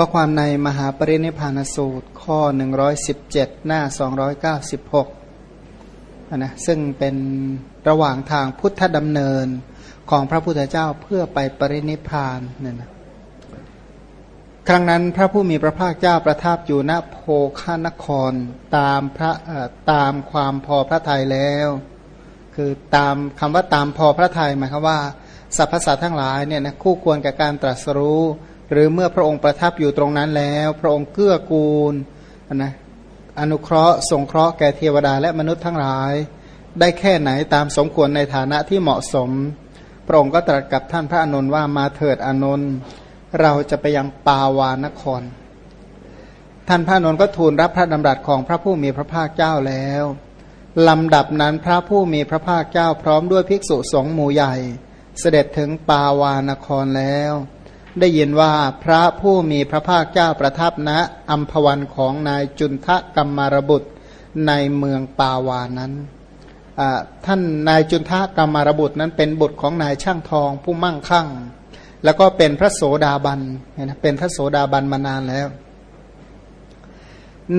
ก็ความในมหาปรินิพานสูตรข้อ 117 หน้า 296นะซึ่งเป็นระหว่างทางพุทธดำเนินของพระพุทธเจ้าเพื่อไปปรินิพานเนี่ยนะครั้งนั้นพระผู้มีพระภาคเจ้าประทับอยู่ณโพคานครตามพระตามความพอพระทัยแล้ว คือตามคำว่าตามพอพระทัยหมายความว่าสรรพสัตว์ทั้งหลายเนี่ยนะคู่ควรกับการตรัสรู้ หรือเมื่อพระองค์ประทับอยู่ตรงนั้นแล้ว พระองค์เกื้อกูลนะอนุเคราะห์สงเคราะห์แก่เทวดาและมนุษย์ทั้งหลาย ได้แค่ไหนตามสมควรในฐานะที่เหมาะสม พระองค์ก็ตรัสกับท่านพระอนุนว่ามาเถิดอนุนเราจะไปยังปาวานคร ท่านพระอนุนก็ทูลรับพระดำรัสของพระผู้มีพระภาคเจ้าแล้วลำดับนั้นพระผู้มีพระภาคเจ้าพร้อมด้วยภิกษุสงฆ์หมู่ใหญ่ เสด็จถึงปาวานครแล้ว ได้ยินว่าพระผู้มีพระภาคเจ้าประทับณนะอัมพวันของนายจุนทะกัมมารบุตรในเมืองปาวานั้น ท่านนายจุนทะกัมมารบุตรนั้นเป็นบุตรของนายช่างทองผู้มั่งคั่ง แล้วก็เป็นพระโสดาบันนเป็นพระโสดาบันมานานแล้ว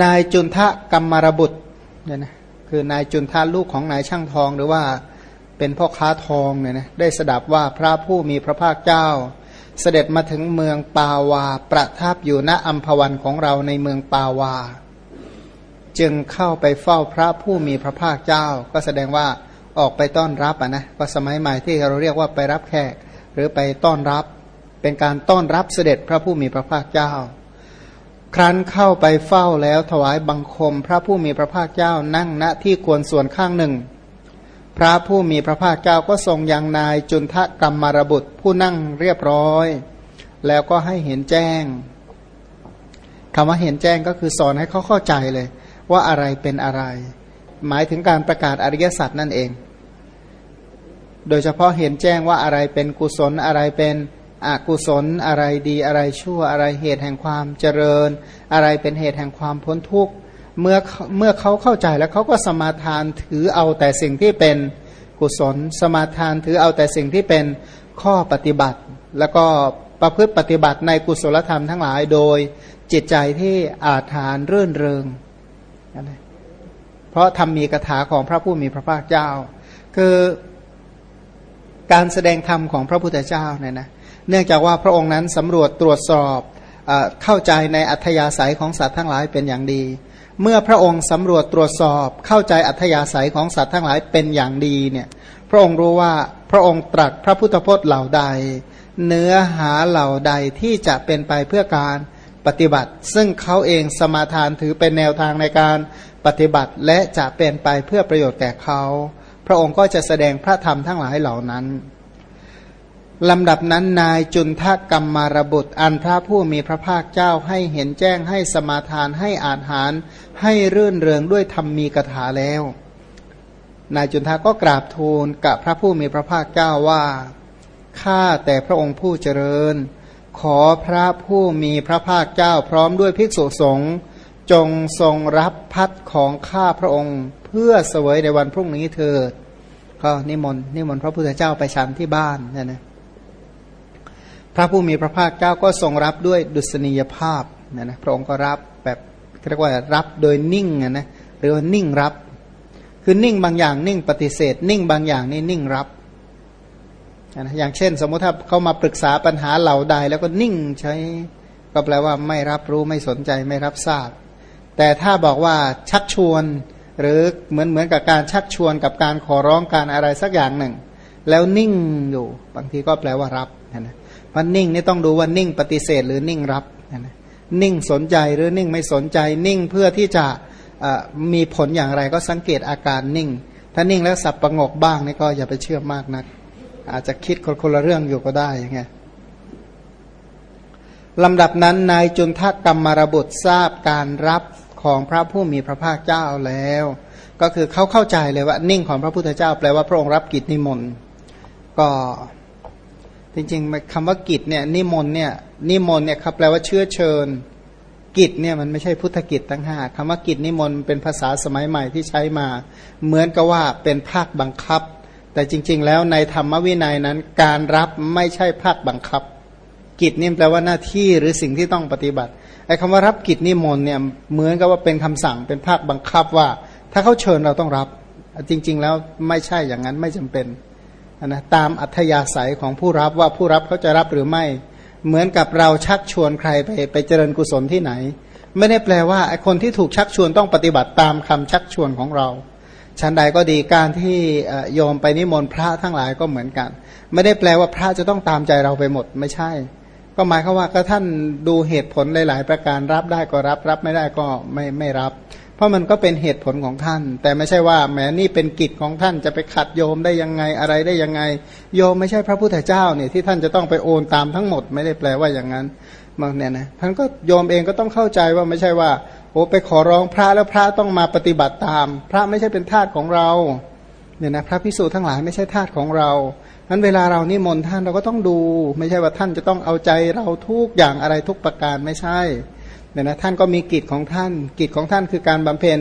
นายจุนทะกัมมารบุตรเนี่ยนะคือนายจุนทะลูกของนายช่างทองหรือว่าเป็นพ่อค้าทองเนี่ยนะได้สดับว่าพระผู้มีพระภาคเจ้า เสด็จมาถึงเมืองปาวา ประทับอยู่ณอัมพวันของเราในเมืองปาวา จึงเข้าไปเฝ้าพระผู้มีพระภาคเจ้า ก็แสดงว่าออกไปต้อนรับอะนะก็สมัยใหม่ที่เราเรียกว่าไปรับแขก หรือไปต้อนรับ เป็นการต้อนรับเสด็จพระผู้มีพระภาคเจ้า ครั้นเข้าไปเฝ้าแล้วถวายบังคม พระผู้มีพระภาคเจ้านั่งณที่ควรส่วนข้างหนึ่ง พระผู้มีพระภาคเจ้าก็ทรงยังนายจุนทะกรรมารบุตรผู้นั่งเรียบร้อย แล้วก็ให้เห็นแจ้งคำว่าเห็นแจ้งก็คือสอนให้เขาเข้าใจเลย ว่าอะไรเป็นอะไร หมายถึงการประกาศอริยสัจนั่นเอง โดยเฉพาะเห็นแจ้งว่าอะไรเป็นกุศลอะไรเป็นอกุศลอะไรดีอะไรชั่วอะไรเหตุแห่งความเจริญ อะไรเป็นเหตุแห่งความพ้นทุกข์ เมื่อเมื่อเขาเข้าใจแล้วเขาก็สมาทานถือเอาแต่สิ่งที่เป็นกุศล สมาทานถือเอาแต่สิ่งที่เป็นข้อปฏิบัติ แล้วก็ประพฤติปฏิบัติในกุศลธรรมทั้งหลายโดยจิตใจที่อาถานเรื่นเริงเพราะทำมีกถาของพระผู้มีพระภาคเจ้า คือการแสดงธรรมของพระพุทธเจ้าเนี่ยนะเนื่องจากว่าพระองค์นั้นสำรวจตรวจสอบเข้าใจในอัธยาศัยของสัตว์ทั้งหลายเป็นอย่างดี เมื่อพระองค์สำรวจตรวจสอบเข้าใจอัธยาศัยของสัตว์ทั้งหลายเป็นอย่างดีเนี่ยพระองค์รู้ว่าพระองค์ตรัสพระพุทธพจน์เหล่าใด เนื้อหาเหล่าใดที่จะเป็นไปเพื่อการปฏิบัติ ซึ่งเขาเองสมาทานถือเป็นแนวทางในการปฏิบัติและจะเป็นไปเพื่อประโยชน์แก่เขา พระองค์ก็จะแสดงพระธรรมทั้งหลายเหล่านั้น ลำดับนั้นนายจุนทกรรมมารบุตร อันพระผู้มีพระภาคเจ้าให้เห็นแจ้งให้สมาทานให้อาหาร ให้รื่นเริงด้วยธรรมมีกถาแล้ว นายจุนทาก็กราบทูลกับพระผู้มีพระภาคเจ้าว่าข้าแต่พระองค์ผู้เจริญ ขอพระผู้มีพระภาคเจ้าพร้อมด้วยภิกษุสงฆ์จงทรงรับพัดของข้าพระองค์ เพื่อเสวยในวันพรุ่งนี้เถิด ก็นิมนต์นิมนต์พระพุทธเจ้าไปฉันที่บ้านนี่ยนะ พระผู้มีพระภาคเจ้าก็ทรงรับด้วยดุษณียภาพนะนะพระองค์ก็รับแบบเรียกว่ารับโดยนิ่งนะหรือว่านิ่งรับ คือนิ่งบางอย่างนิ่งปฏิเสธ นิ่งบางอย่างนี่นิ่งรับนะอย่างเช่น สมมติถ้าเขามาปรึกษาปัญหาเหล่าใดแล้วก็นิ่งใช้ก็แปลว่าไม่รับรู้ไม่สนใจไม่รับทราบ แต่ถ้าบอกว่าชักชวน หรือเหมือนเหมือนกับการชักชวนกับการขอร้องการอะไรสักอย่างหนึ่ง แล้วนิ่งอยู่บางทีก็แปลว่ารับนะ มันนิ่งนี่ต้องดูว่านิ่งปฏิเสธหรือนิ่งรับนะนิ่งสนใจหรือนิ่งไม่สนใจ นิ่งเพื่อที่จะมีผลอย่างไรก็สังเกตอาการนิ่ง ถ้านิ่งแล้วสับประงกบ้างนี่ก็อย่าไปเชื่อมากนัก อาจจะคิดคนคนละเรื่องอยู่ก็ได้ยังไงลำดับนั้นนายจุนทักกรรมรบุตรทราบการรับของพระผู้มีพระภาคเจ้าแล้ว ก็คือเขาเข้าใจเลยว่านิ่งของพระพุทธเจ้า แปลว่าพระองค์รับกิจนิมนต์ก็ จริงๆคำว่ากิจเนี่ยนิมนต์เนี่ยนิมนต์เนี่ยครับแปลว่าเชื้อเชิญ กิจเนี่ยมันไม่ใช่พุทธกิจตั้งห้าคำว่ากิจนิมนต์เป็นภาษาสมัยใหม่ที่ใช้มา เหมือนกับว่าเป็นภาคบังคับ แต่จริง ๆ แล้วในธรรมวินัยนั้น การรับไม่ใช่ภาคบังคับ กิจนี่แปลว่าหน้าที่หรือสิ่งที่ต้องปฏิบัติไอ้คำว่ารับกิจนิมนต์เนี่ยเหมือนกับว่าเป็นคำสั่งเป็นภาคบังคับว่า ถ้าเขาเชิญเราต้องรับ จริง ๆ แล้วไม่ใช่อย่างนั้นไม่จำเป็น นะตามอัธยาศัยของผู้รับว่าผู้รับเขาจะรับหรือไม่ เหมือนกับเราชักชวนใครไปไปเจริญกุศลที่ไหน ไม่ได้แปลว่าไอคนที่ถูกชักชวนต้องปฏิบัติตามคำชักชวนของเราชั้นใดก็ดีการที่โยมไปนิมนต์พระทั้งหลายก็เหมือนกัน ไม่ได้แปลว่าพระจะต้องตามใจเราไปหมดไม่ใช่ ก็หมายความว่าก็ท่านดูเหตุผลหลาย ๆ ประการรับได้ก็รับรับไม่ได้ก็ไม่ไม่รับ เพราะมันก็เป็นเหตุผลของท่าน แต่ไม่ใช่ว่าแหมนี่เป็นกิจของท่านจะไปขัดโยมได้ยังไงอะไรได้ยังไง โยมไม่ใช่พระพุทธเจ้าเนี่ยที่ท่านจะต้องไปโอนตามทั้งหมดไม่ได้แปลว่าอย่างนั้นบางเนี่ยนะท่านก็โยมเองก็ต้องเข้าใจว่าไม่ใช่ว่าโอ้ไปขอร้องพระแล้วพระต้องมาปฏิบัติตาม พระไม่ใช่เป็นทาสของเราเนี่ยนะพระพิสูจน์ทั้งหลายไม่ใช่ทาสของเรานั้นเวลาเรานิมนต์ท่านเราก็ต้องดู ไม่ใช่ว่าท่านจะต้องเอาใจเราทุกอย่างอะไรทุกประการไม่ใช่ เนี่ยนะท่านก็มีกิจของท่าน กิจของท่านคือการบำเพ็ญ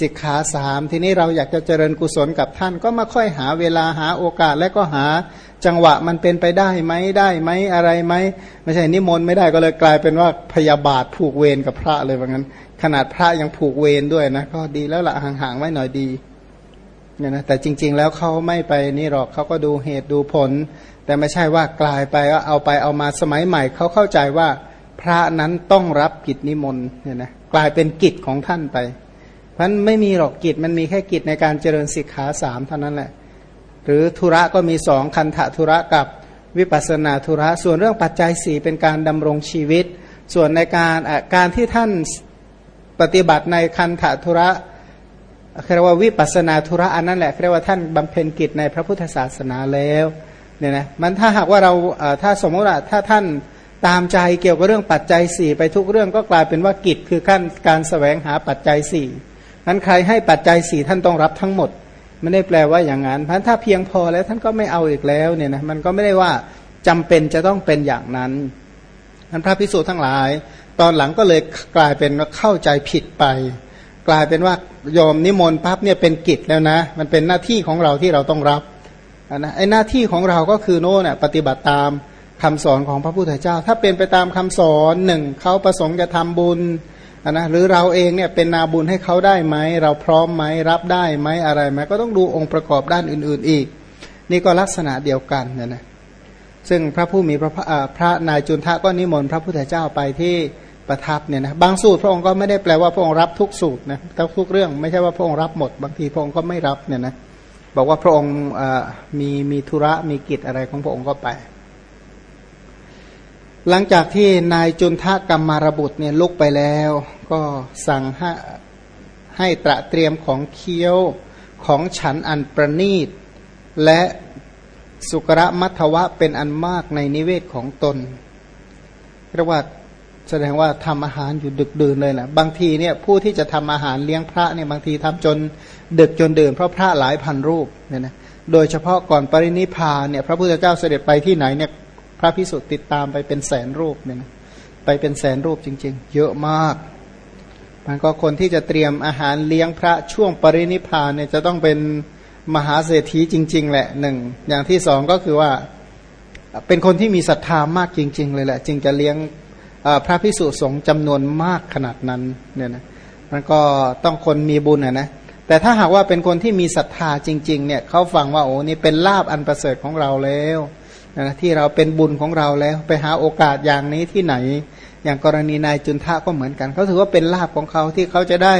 สิกขาสามทีนี้เราอยากจะเจริญกุศลกับท่าน ก็มาค่อยหาเวลาหาโอกาสและก็หาจังหวะมันเป็นไปได้ไหมได้ไหมอะไรไหมไม่ใช่นิมนต์ไม่ได้ก็เลยกลายเป็นว่าพยาบาทผูกเวรกับพระเลยว่างั้น ขนาดพระยังผูกเวรด้วยนะก็ดีแล้วละห่างๆไว้หน่อยดีเนี่ยนะแต่จริง ๆ แล้วเขาไม่ไปนี่หรอกเขาก็ดูเหตุดูผล แต่ไม่ใช่ว่ากลายไปว่าเอาไปเอามาสมัยใหม่เขาเข้าใจว่า พระนั้นต้องรับกิจนิมนต์เนี่ยนะกลายเป็นกิจของท่านไป เพราะไม่มีหรอกกิจมันมีแค่กิจในการเจริญสิกขาสามเท่านั้นแหละ หรือธุระก็มีสองคันธธุระกับวิปัสนาธุระ ส่วนเรื่องปัจจัยสี่เป็นการดำรงชีวิต ส่วนในการการที่ท่านปฏิบัติในคันธธุระเรียกว่าวิปัสนาธุระอันนั้นแหละเรียกว่าท่านบำเพ็ญกิจในพระพุทธศาสนาแล้วเนี่ยนะมันถ้าหากว่าเราถ้าสมมติว่าถ้าท่าน ตามใจเกี่ยวกับเรื่องปัจจัยสี่ไปทุกเรื่องก็กลายเป็นว่ากิจคือขั้นการสแสวงหาปัจจัยสี่นั้นใครให้ปัจจัยสี่ท่านต้องรับทั้งหมดไม่ได้แปลว่าอย่างนั้นเพราะถ้าเพียงพอแล้วท่านก็ไม่เอาอีกแล้วเนี่ยนะมันก็ไม่ได้ว่าจำเป็นจะต้องเป็นอย่างนั้นนั้นพระพิสูจน์ทั้งหลาย ตอนหลังก็เลยกลายเป็นว่าเข้าใจผิดไป กลายเป็นว่ายอมนิมนต์ปั๊บเนี่ยเป็นกิจแล้วนะ มันเป็นหน้าที่ของเราที่เราต้องรับนะไอ้หน้าที่ของเราก็คือโน่นปฏิบัติตาม คำสอนของพระพุทธเจ้า ถ้าเป็นไปตามคำสอนหนึ่งเขาประสงค์จะทำบุญนะหรือเราเองเนี่ยเป็นนาบุญให้เขาได้ไหม เราพร้อมไหมรับได้ไหมอะไรไหมก็ต้องดูองค์ประกอบด้านอื่น ๆ อีก นี่ก็ลักษณะเดียวกันเนี่ยนะซึ่งพระผู้มีพระพระนายจุนทะก็นิมนต์พระพุทธเจ้าไปที่ประทับเนี่ยนะบางสูตรพระองค์ก็ไม่ได้แปลว่าพระองค์รับทุกสูตรนะทุกเรื่องไม่ใช่ว่าพระองค์รับหมด บางทีพระองค์ก็ไม่รับเนี่ยนะบอกว่าพระองค์มีมีธุระมีกิจอะไรของพระองค์ก็ไป หลังจากที่นายจุนทะกรรมารบุตรเนี่ยลุกไปแล้ว ก็สั่งให้ให้ตระเตรียมของเคี้ยวของฉันอันประนีต และสุกระมัทวะเป็นอันมากในนิเวศของตนเรียกว่าแสดงว่าทำอาหารอยู่ดึกดื่นเลยแหละบางทีเนี่ยผู้ที่จะทำอาหารเลี้ยงพระเนี่ยบางทีทำจนดึกจนดื่นเพราะพระหลายพันรูปเนี่ยนะโดยเฉพาะก่อนปรินิพานเนี่ยพระพุทธเจ้าเสด็จไปที่ไหนเนี่ย ระพิสุทธิ์ติดตามไปเป็นแสนรูปเนี่ยนะไปเป็นแสนรูปจริง ๆ เยอะมาก มันก็คนที่จะเตรียมอาหารเลี้ยงพระช่วงปรินิพานเนี่ยจะต้องเป็นมหาเศรษฐีจริง ๆ แหละหนึ่งอย่างที่สองก็คือว่าเป็นคนที่มีศรัทธามากจริง ๆ เลยแหละ จึงจะเลี้ยงพระพิสุสงฆ์จำนวนมากขนาดนั้นเนี่ยนะมันก็ต้องคนมีบุญนะนะแต่ถ้าหากว่าเป็นคนที่มีศรัทธาจริง ๆ เนี่ยเขาฟังว่าโอ้นี่เป็นลาบอันประเสริฐของเราแล้ว นะที่เราเป็นบุญของเราแล้วไปหาโอกาสอย่างนี้ที่ไหน อย่างกรณีนายจุนทะก็เหมือนกันเขาถือว่าเป็นลาบของเขาที่เขาจะได้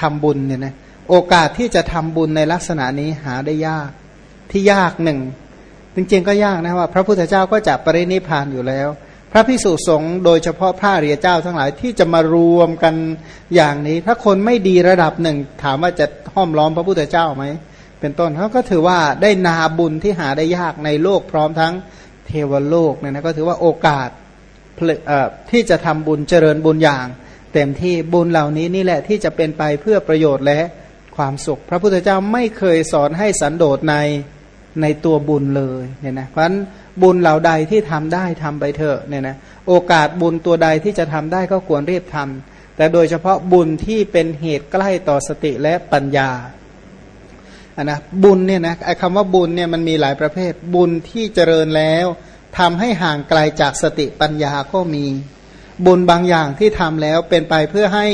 ทำบุญเนี่ยนะโอกาสที่จะทำบุญในลักษณะนี้หาได้ยากที่ยากหนึ่งจริงๆก็ยากนะว่า พระพุทธเจ้าก็จะปรินิพานอยู่แล้ว พระพิสุสงฆ์โดยเฉพาะพระเรียเจ้าทั้งหลายที่จะมารวมกันอย่างนี้ ถ้าคนไม่ดีระดับหนึ่ง ถามว่าจะห้อมล้อมพระพุทธเจ้าไหม เป็นต้นเขาก็ถือว่าได้นาบุญที่หาได้ยากในโลกพร้อมทั้งเทวโลกเนี่ยนะก็ถือว่าโอกาสที่จะทำบุญเจริญบุญอย่าง เต็มที่บุญเหล่านี้นี่แหละที่จะเป็นไปเพื่อประโยชน์และความสุข พระพุทธเจ้าไม่เคยสอนให้สันโดษในในตัวบุญเลยเนี่ยนะเพราะฉะนั้นบุญเหล่าใดที่ทำได้ทำไปเถอะเนี่ยนะโอกาสบุญตัวใดที่จะทำได้ก็ควรรีบทำแต่โดยเฉพาะบุญที่เป็นเหตุใกล้ต่อสติและปัญญา นนะบุญเนี่ยนะไอ้คำว่าบุญเนี่ยมันมีหลายประเภท บุญที่เจริญแล้วทำให้ห่างไกลจากสติปัญญาก็มี บุญบางอย่างที่ทำแล้วเป็นไปเพื่อให้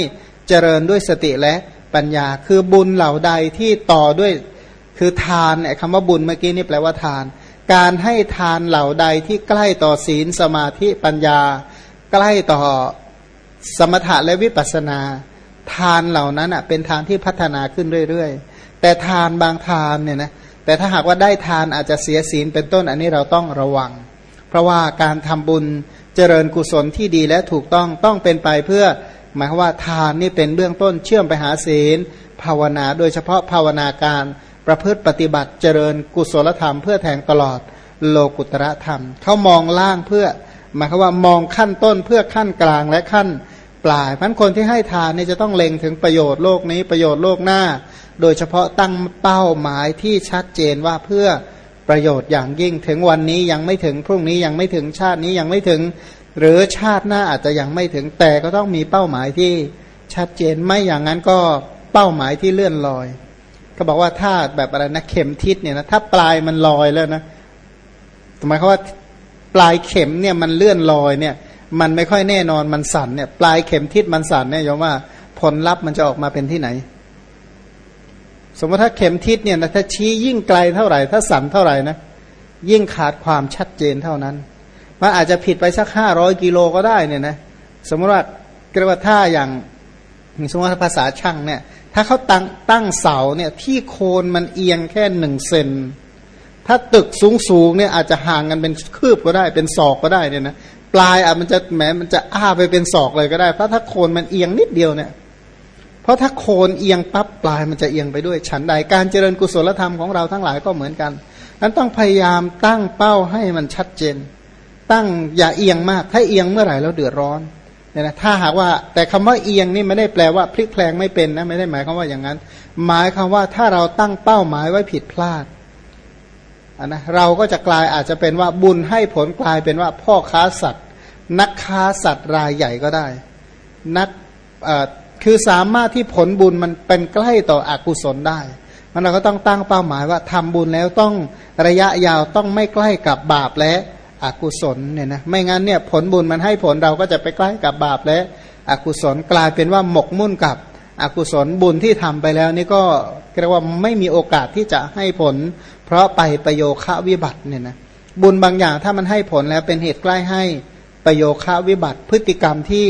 เจริญด้วยสติและปัญญา คือบุญเหล่าใดที่ต่อด้วยคือทานเนี่ยคำว่าบุญเมื่อกี้นี่แปลว่าทาน การให้ทานเหล่าใดที่ใกล้ต่อศีลสมาธิปัญญา ใกล้ต่อสมถะและวิปัสสนา ทานเหล่านั้นอะเป็นทานที่พัฒนาขึ้นเรื่อยๆ แต่ทานบางทานเนี่ยนะแต่ถ้าหากว่าได้ทานอาจจะเสียศีลเป็นต้นอันนี้เราต้องระวัง เพราะว่าการทำบุญเจริญกุศลที่ดีและถูกต้องต้องเป็นไปเพื่อ หมายว่าทานนี่เป็นเบื้องต้นเชื่อมไปหาศีล ภาวนาโดยเฉพาะภาวนาการประพฤติปฏิบัติเจริญกุศลธรรมเพื่อแทงตลอดโลกุตระธรรม เขามองล่างเพื่อ หมายความว่ามองขั้นต้นเพื่อขั้นกลางและขั้น ปลายพันคนที่ให้ทานนี่จะต้องเล็งถึงประโยชน์โลกนี้ประโยชน์โลกหน้า โดยเฉพาะตั้งเป้าหมายที่ชัดเจนว่าเพื่อประโยชน์อย่างยิ่งถึงวันนี้ยังไม่ถึงพรุ่งนี้ยังไม่ถึงชาตินี้ยังไม่ถึง หรือชาติหน้าอาจจะยังไม่ถึงแต่ก็ต้องมีเป้าหมายที่ชัดเจนไม่อย่างนั้นก็เป้าหมายที่เลื่อนลอยก็บอกว่าถ้าแบบอะไรนะเข็มทิศเนี่ยนะถ้าปลายมันลอยแล้วนะหมายความว่าปลายเข็มเนี่ยมันเลื่อนลอยเนี่ย มันไม่ค่อยแน่นอนมันสั่นเนี่ยปลายเข็มทิศมันสั่นเนี่ยยอมว่าผลลัพธ์มันจะออกมาเป็นที่ไหน สมมติถ้าเข็มทิศเนี่ยนะถ้าชี้ยิ่งไกลเท่าไหร่ ถ้าสั่นเท่าไหร่นะยิ่งขาดความชัดเจนเท่านั้นมันอาจจะผิดไปสักห้าร้อยกิโลก็ได้เนี่ยนะสมมติว่าเรียกว่าถ้าอย่างสมมติภาษาช่างเนี่ย ถ้าเขาตั้งตั้งเสาเนี่ยที่โคนมันเอียงแค่หนึ่งเซนถ้าตึกสูงสูงเนี่ยอาจจะห่างกันเป็นคืบก็ได้ เป็นศอกก็ได้เนี่ยนะ ปลายอะมันจะแหมมันจะอ้าไปเป็นศอกเลยก็ได้ เพราะถ้าโคนมันเอียงนิดเดียวเนี่ย เพราะถ้าโคนเอียงปั๊บปลายมันจะเอียงไปด้วย ฉันใดการเจริญกุศลธรรมของเราทั้งหลายก็เหมือนกันนั้นต้องพยายามตั้งเป้าให้มันชัดเจน ตั้งอย่าเอียงมาก ถ้าเอียงเมื่อไหร่แล้วเดือดร้อนเนี่ยนะถ้าหากว่าแต่คำว่าเอียงนี่ไม่ได้แปลว่าพลิกแพลงไม่เป็นนะไม่ได้หมายความว่าอย่างนั้น หมายคำว่าถ้าเราตั้งเป้าหมายไว้ผิดพลาดนนะเราก็จะกลายอาจจะเป็นว่าบุญให้ผลกลายเป็นว่าพ่อค้าสัตว์ นักค้าสัตว์รายใหญ่ก็ได้ นักคือสามารถที่ผลบุญมันเป็นใกล้ต่ออกุศลได้ มันเราก็ต้องตั้งเป้าหมายว่าทำบุญแล้วต้องระยะยาวต้องไม่ใกล้กับบาปและอกุศลเนี่ยนะไม่งั้นเนี่ยผลบุญมันให้ผลเราก็จะไปใกล้กับบาปและอกุศลกลายเป็นว่าหมกมุ่นกับอกุศลบุญที่ทำไปแล้วนี่ก็เรียกว่าไม่มีโอกาสที่จะให้ผล เพราะไปประโยคะวิบัติเนี่ยนะบุญบางอย่างถ้ามันให้ผลแล้วเป็นเหตุใกล้ให้ ประโยคะวิบัติ พฤติกรรมที่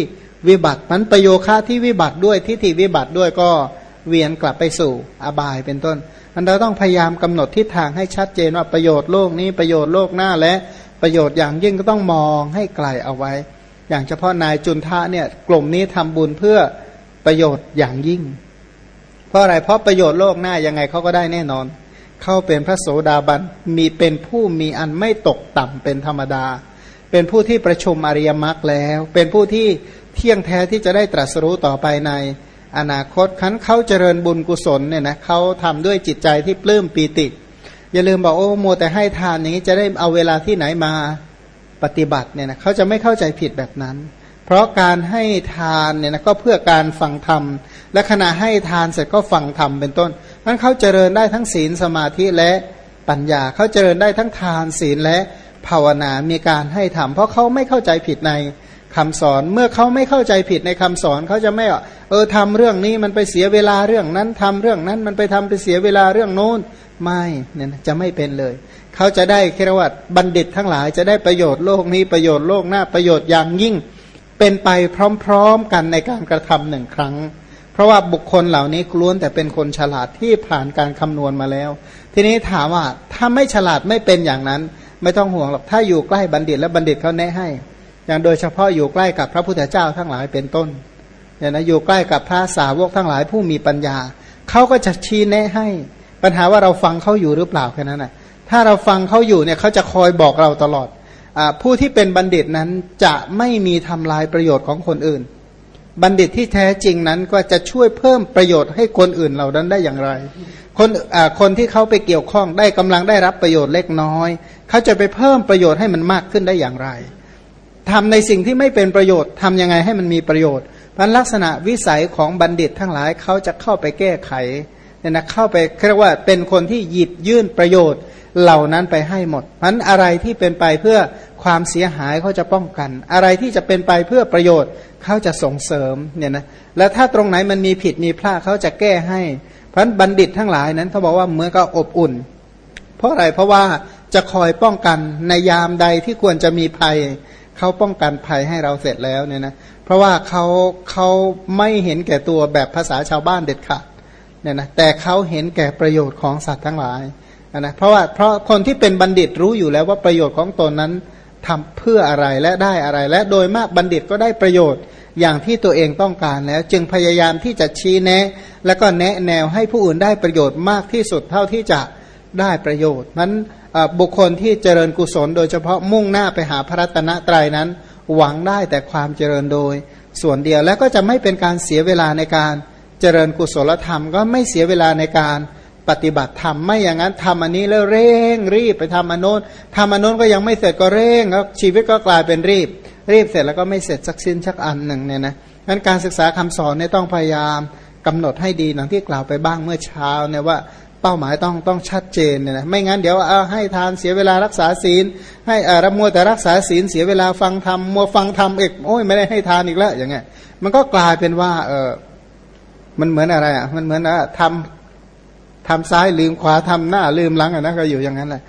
วิบัติมันประโยคะที่วิบัติด้วยทิฏฐิวิบัติด้วยก็เวียนกลับไปสู่อบายเป็นต้นมันเราต้องพยายามกำหนดทิศทางให้ชัดเจนว่าประโยชน์โลกนี้ประโยชน์โลกหน้าและประโยชน์อย่างยิ่งก็ต้องมองให้ไกลเอาไว้ อย่างเฉพาะนายจุนทะเนี่ยกลุ่มนี้ทำบุญเพื่อประโยชน์อย่างยิ่ง เพราะอะไรเพราะประโยชน์โลกหน้ายังไงเขาก็ได้แน่นอน เข้าเป็นพระโสดาบันมีเป็นผู้มีอันไม่ตกต่ำเป็นธรรมดา เป็นผู้ที่ประชุมอริยมรรคแล้ว เป็นผู้ที่เที่ยงแท้ที่จะได้ตรัสรู้ต่อไปในอนาคตคันเขาเจริญบุญกุศลเนี่ยนะเขาทำด้วยจิตใจที่ปลื้มปีติ อย่าลืมบอกโอ้โมแต่ให้ทานอย่างนี้จะได้เอาเวลาที่ไหนมาปฏิบัติเนี่ยนะเขาจะไม่เข้าใจผิดแบบนั้น เพราะการให้ทานเนี่ยนะก็เพื่อการฟังธรรม และขณะให้ทานเสร็จก็ฟังธรรมเป็นต้นนั้นเขาเจริญได้ทั้งศีลสมาธิและปัญญาเขาเจริญได้ทั้งทานศีลและ ภาวนา มีการให้ธรรมเพราะเขาไม่เข้าใจผิดในคำสอนเมื่อเขาไม่เข้าใจผิดในคำสอนเขาจะไม่เออทำเรื่องนี้มันไปเสียเวลาเรื่องนั้นทำเรื่องนั้นมันไปทำไปเสียเวลาเรื่องโน้นไม่เนี่ยจะไม่เป็นเลย เขาจะได้เรวัตบัณฑิตทั้งหลายจะได้ประโยชน์โลกนี้ประโยชน์โลกหน้าประโยชน์อย่างยิ่ง เป็นไปพร้อม ๆ กันในการกระทำหนึ่งครั้ง เพราะว่าบุคคลเหล่านี้ล้วนแต่เป็นคนฉลาดที่ผ่านการคำนวณมาแล้ว ทีนี้ถามว่าถ้าไม่ฉลาดไม่เป็นอย่างนั้น ไม่ต้องห่วงหรอกถ้าอยู่ใกล้บัณฑิต และบัณฑิตเขาแนะให้ อย่างโดยเฉพาะอยู่ใกล้กับพระพุทธเจ้าทั้งหลายเป็นต้นเนี่ยนะอยู่ใกล้กับพระสาวกทั้งหลายผู้มีปัญญาเขาก็จะชี้แนะให้ ปัญหาว่าเราฟังเขาอยู่หรือเปล่าแค่นั้นนะถ้าเราฟังเขาอยู่เนี่ยเขาจะคอยบอกเราตลอดอผู้ที่เป็นบัณฑิตนั้นจะไม่มีทำลายประโยชน์ของคนอื่น บัณฑิตที่แท้จริงนั้นก็จะช่วยเพิ่มประโยชน์ให้คนอื่นเหล่านั้นได้อย่างไร คนคนที่เขาไปเกี่ยวข้องได้กำลังได้รับประโยชน์เล็กน้อย เขาจะไปเพิ่มประโยชน์ให้มันมากขึ้นได้อย่างไรทำในสิ่งที่ไม่เป็นประโยชน์ทํำยังไงให้มันมีประโยชน์พันลักษณะวิสัยของบัณฑิตทั้งหลายเขาจะเข้าไปแก้ไขเนี่ยนะเข้าไปเรียกว่าเป็นคนที่หยิบยื่นประโยชน์ เหล่านั้นไปให้หมดเพราะอะไรที่เป็นไปเพื่อความเสียหายเขาจะป้องกัน อะไรที่จะเป็นไปเพื่อประโยชน์เขาจะส่งเสริมเนี่ยนะแล้วถ้าตรงไหนมันมีผิดมีพลาดเขาจะแก้ให้ เพราะบัณฑิตทั้งหลายนั้นเขาบอกว่าเหมือนกับอบอุ่น เพราะอะไรเพราะว่าจะคอยป้องกันในยามใดที่ควรจะมีภัยเขาป้องกันภัยให้เราเสร็จแล้วเนี่ยนะเพราะว่าเขาเขาไม่เห็นแก่ตัวแบบภาษาชาวบ้านเด็ดขาดเนี่ยนะแต่เขาเห็นแก่ประโยชน์ของสัตว์ทั้งหลาย นะเพราะว่าเพราะคนที่เป็นบัณฑิตรู้อยู่แล้วว่าประโยชน์ของตนนั้นทำเพื่ออะไรและได้อะไร และโดยมากบัณฑิตก็ได้ประโยชน์อย่างที่ตัวเองต้องการแล้ว จึงพยายามที่จะชี้แนะ และก็แนะแนวให้ผู้อื่นได้ประโยชน์มากที่สุดเท่าที่จะได้ประโยชน์นั้นบุคคลที่เจริญกุศล โดยเฉพาะมุ่งหน้าไปหาพระรัตนตรัยนั้น หวังได้แต่ความเจริญโดย ส่วนเดียวและก็จะไม่เป็นการเสียเวลาในการเจริญกุศลธรรม ก็ไม่เสียเวลาในการ ปฏิบัติธรรมไม่อย่างนั้นทำอันนี้แล้วเร่งรีบไปทำอันโน้นทำอันโน้นก็ยังไม่เสร็จก็เร่งแล้วชีวิตก็กลายเป็นรีบ รีบเสร็จแล้วก็ไม่เสร็จสักสิ้นสักอันหนึ่งเนี่ยนะงั้นการศึกษาคำสอนเนี่ยต้องพยายามกำหนดให้ดีหนังที่กล่าวไปบ้างเมื่อเช้าเนี่ยว่าเป้าหมายต้องต้องชัดเจนเนี่ยนะไม่งั้นเดี๋ยวเอาให้ทานเสียเวลารักษาศีล ให้อาระมัวแต่รักษาศีลเสียเวลาฟังธรรมมัวฟังธรรมเอกโอ้ยไม่ได้ให้ทานอีกแล้วอย่างเงี้ยมันก็กลายเป็นว่าเออมันเหมือนอะไรอะมันเหมือนอะทำ ทำซ้ายลืมขวาทำหน้าลืมหลังอะนะก็อยู่อย่างนั้นแหละ